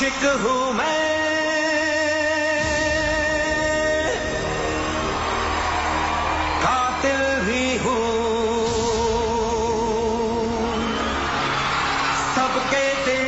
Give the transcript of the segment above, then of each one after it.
आशिक हूँ मैं। कातिल भी हूँ। सबके दिलों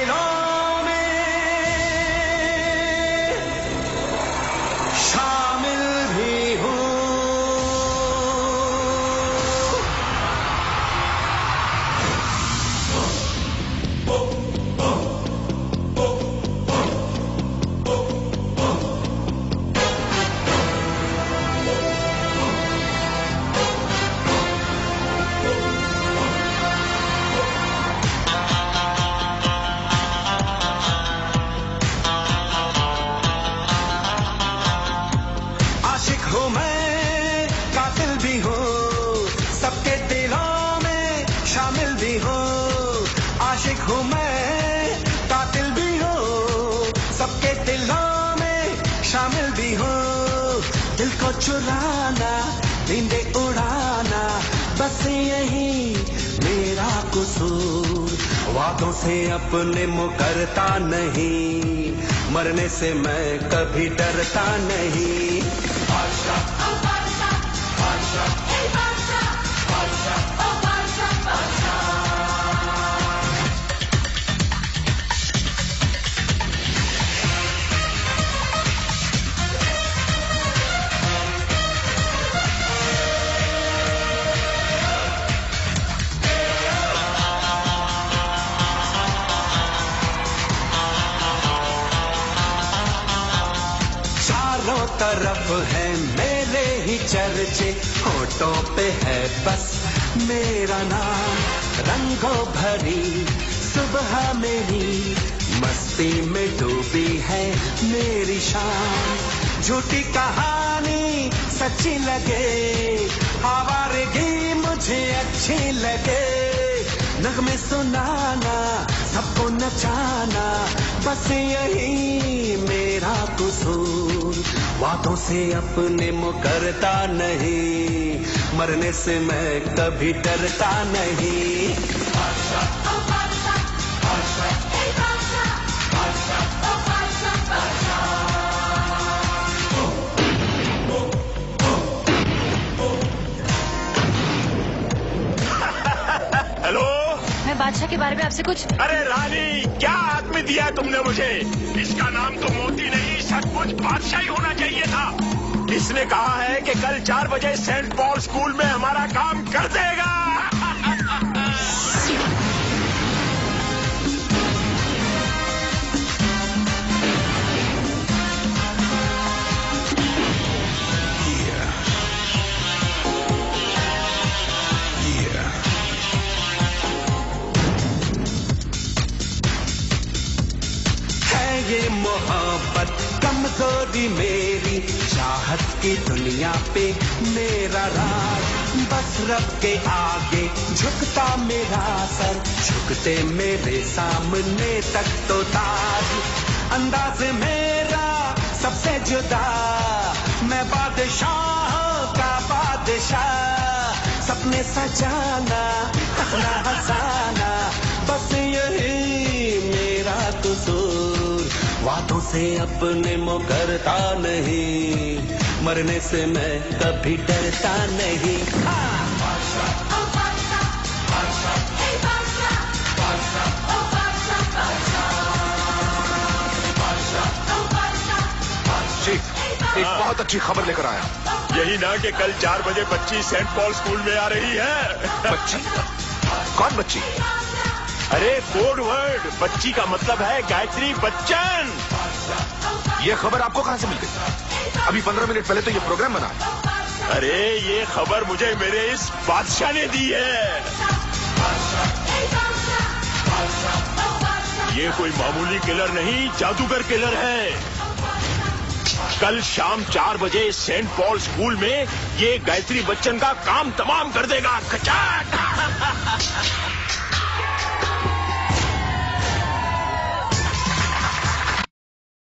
हूँ मैं, कातिल भी हूँ। सबके दिलों में शामिल भी हूँ। आशिक हूँ मैं, कातिल भी हूँ। सबके दिलों में शामिल भी हूँ। दिल को चुराना नींदे उड़ाना, बस यही मेरा कसूर। वादों से अपने मुकरता नहीं, मरने से मैं कभी डरता नहीं। Deutschland, auf shot. Hey, Deutschland. तरफ़ है मेरे ही चर्चे, होठों पे है बस मेरा नाम। रंगों भरी सुबह मेरी, मस्ती में डूबी है मेरी शाम। झूठी कहानी सच्ची लगे आवारगी मुझे अच्छी लगे। नगमे सुनाना, सबको नचाना, बस यही मेरा कसूर। वादों से अपने मुकरता नहीं। मरने से मैं कभी डरता नहीं। हेलो? मैं बादशाह के बारे में आपसे कुछ अरे रानी क्या आदमी दिया तुमने मुझे? इसका नाम तो मोती नहीं सचमुच बादशाह होना चाहिए था। इसने कहा है कि कल चार बजे सेंट पॉल स्कूल में हमारा काम कर देगा। ये मोहब्बत कमज़ोरी मेरी, चाहत की दुनिया पे मेरा राज। बस रब के आगे झुकता मेरा सर, झुकते मेरे सामने तक तो ताज। अंदाज मेरा सबसे जुदा, मैं बादशाह का बादशाह। सपने सजाना हंसना हंसाना वादों से अपने मुकरता नहीं। मरने से मैं कभी डरता नहीं। हाँ। एक बहुत अच्छी खबर लेकर आया। यही ना कि कल चार बजे बच्ची सेंट पॉल स्कूल में आ रही है। बच्ची? कौन बच्ची? अरे, कोड वर्ड, बच्ची का मतलब है गायत्री बच्चन। ये खबर आपको कहाँ से मिल गई? अभी पंद्रह मिनट पहले तो ये प्रोग्राम बना। अरे, ये खबर मुझे मेरे इस बादशाह ने दी है। ये कोई मामूली किलर नहीं, जादूगर किलर है। कल शाम चार बजे सेंट पॉल स्कूल में ये गायत्री बच्चन का काम तमाम कर देगा। खचाक